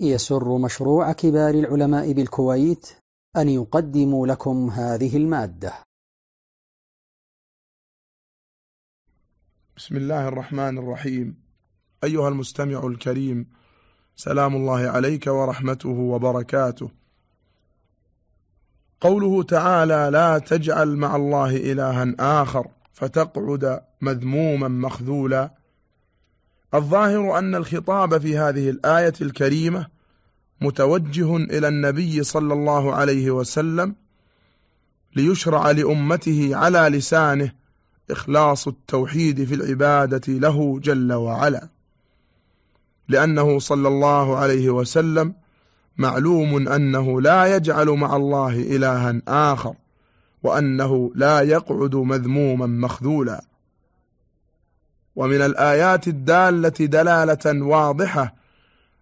يسر مشروع كبار العلماء بالكويت أن يقدم لكم هذه المادة. بسم الله الرحمن الرحيم. أيها المستمع الكريم سلام الله عليك ورحمته وبركاته. قوله تعالى لا تجعل مع الله إلها آخر فتقعد مذموما مخذولا الظاهر أن الخطاب في هذه الآية الكريمة متوجه إلى النبي صلى الله عليه وسلم ليشرع لأمته على لسانه إخلاص التوحيد في العبادة له جل وعلا لأنه صلى الله عليه وسلم معلوم أنه لا يجعل مع الله إلها آخر وأنه لا يقعد مذموما مخذولا. ومن الآيات الدالة دلالة واضحة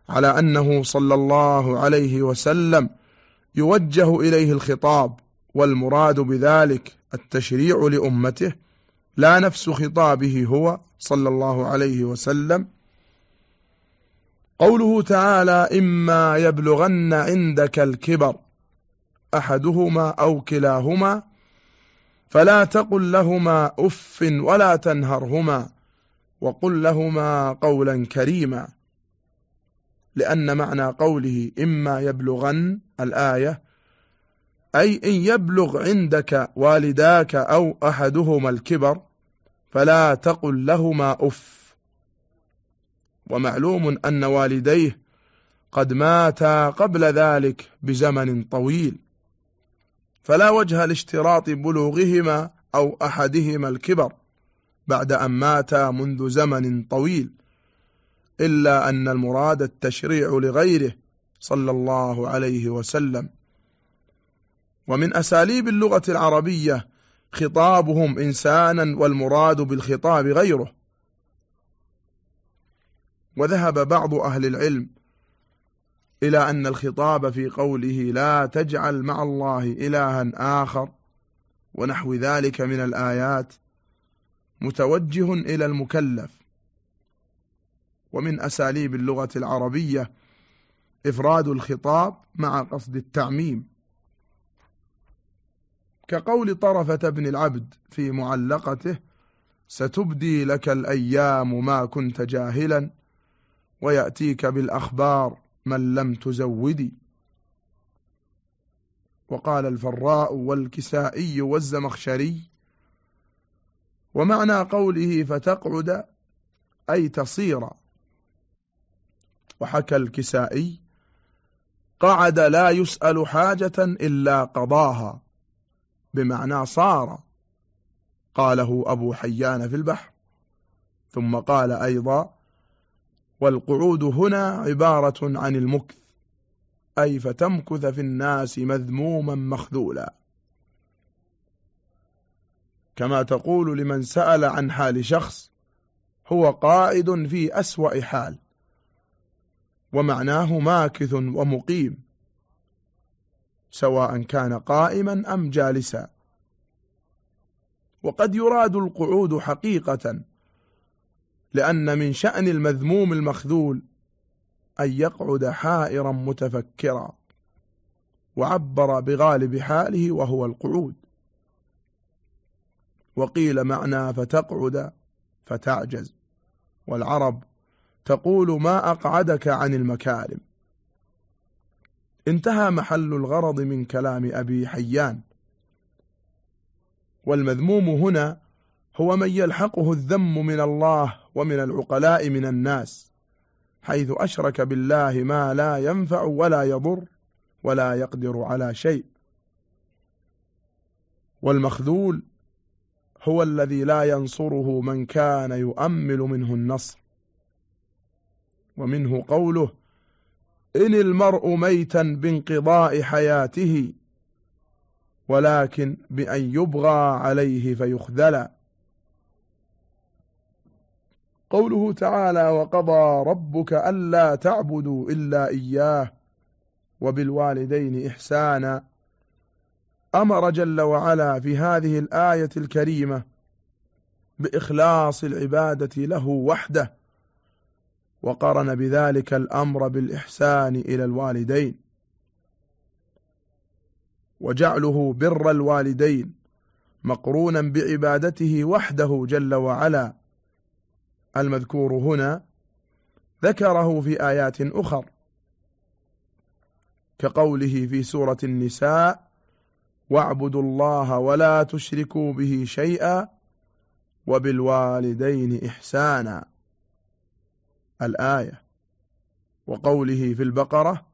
على أنه صلى الله عليه وسلم يوجه إليه الخطاب والمراد بذلك التشريع لأمته لا نفس خطابه هو صلى الله عليه وسلم. قوله تعالى إما يبلغن عندك الكبر أحدهما أو كلاهما فلا تقل لهما أف ولا تنهرهما وقل لهما قولا كريما لأن معنى قوله إما يبلغن الآية أي إن يبلغ عندك والداك أو أحدهما الكبر فلا تقل لهما أف. ومعلوم أن والديه قد ماتا قبل ذلك بزمن طويل فلا وجه لاشتراط بلوغهما أو أحدهما الكبر. بعد أن مات منذ زمن طويل إلا أن المراد التشريع لغيره صلى الله عليه وسلم. ومن أساليب اللغة العربية خطابهم إنسانا والمراد بالخطاب غيره. وذهب بعض أهل العلم إلى أن الخطاب في قوله لا تجعل مع الله إلها آخر ونحو ذلك من الآيات متوجه إلى المكلف. ومن أساليب اللغة العربية إفراد الخطاب مع قصد التعميم. كقول طرفة بن العبد في معلقته ستبدي لك الأيام ما كنت جاهلا ويأتيك بالأخبار من لم تزودي. وقال الفراء والكسائي والزمخشري ومعنى قوله فتقعد أي تصير. وحكى الكسائي قعد لا يسأل حاجة إلا قضاها بمعنى صار. قاله أبو حيان في البحر ثم قال أيضا والقعود هنا عبارة عن المكث أي فتمكث في الناس مذموما مخذولا. كما تقول لمن سأل عن حال شخص هو قائد في أسوأ حال ومعناه ماكث ومقيم سواء كان قائما أم جالسا. وقد يراد القعود حقيقة لأن من شأن المذموم المخذول أن يقعد حائرا متفكرا وعبر بغالب حاله وهو القعود. وقيل معنى فتقعد فتعجز. والعرب تقول ما أقعدك عن المكارم. انتهى محل الغرض من كلام أبي حيان. والمذموم هنا هو من يلحقه الذم من الله ومن العقلاء من الناس حيث أشرك بالله ما لا ينفع ولا يضر ولا يقدر على شيء. والمخذول هو الذي لا ينصره من كان يؤمل منه النصر. ومنه قوله إن المرء ميتا بانقضاء حياته ولكن بأن يبغى عليه فيخذل قوله تعالى وقضى ربك ألا تعبدوا إلا إياه وبالوالدين إحسانا. أمر جل وعلا في هذه الآية الكريمة بإخلاص العبادة له وحده وقرن بذلك الأمر بالإحسان إلى الوالدين وجعله بر الوالدين مقرونا بعبادته وحده جل وعلا. المذكور هنا ذكره في آيات أخر كقوله في سورة النساء واعبدوا الله ولا تشركوا به شيئا وبالوالدين إحسانا. الآية. وقوله في البقرة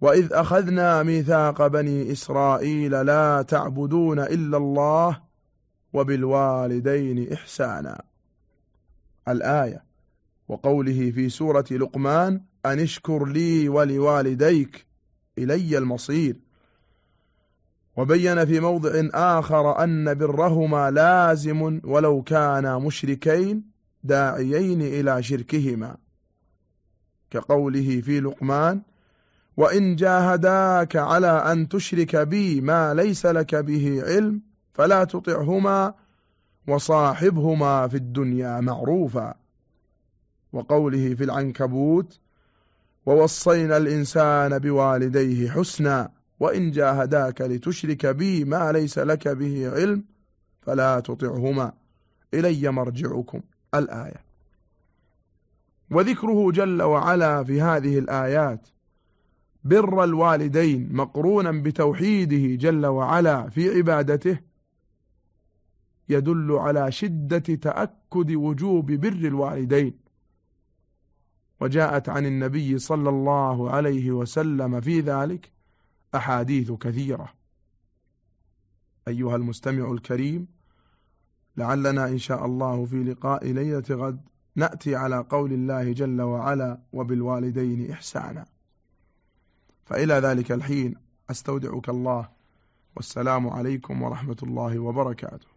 وإذ أخذنا ميثاق بني إسرائيل لا تعبدون إلا الله وبالوالدين إحسانا. الآية. وقوله في سورة لقمان أن اشكر لي ولوالديك إلي المصير. وبين في موضع آخر أن برهما لازم ولو كانا مشركين داعيين إلى شركهما. كقوله في لقمان وإن جاهداك على أن تشرك بي ما ليس لك به علم فلا تطعهما وصاحبهما في الدنيا معروفا. وقوله في العنكبوت ووصينا الإنسان بوالديه حسنا وإن جاهداك لتشرك بي ما ليس لك به علم فلا تطعهما. إلي مرجعكم. الآية. وذكره جل وعلا في هذه الآيات. بر الوالدين مقرونا بتوحيده جل وعلا في عبادته يدل على شدة تأكد وجوب بر الوالدين. وجاءت عن النبي صلى الله عليه وسلم في ذلك أحاديث كثيرة. أيها المستمع الكريم لعلنا إن شاء الله في لقاء ليلة غد نأتي على قول الله جل وعلا وبالوالدين إحسانا. فإلى ذلك الحين أستودعك الله والسلام عليكم ورحمة الله وبركاته.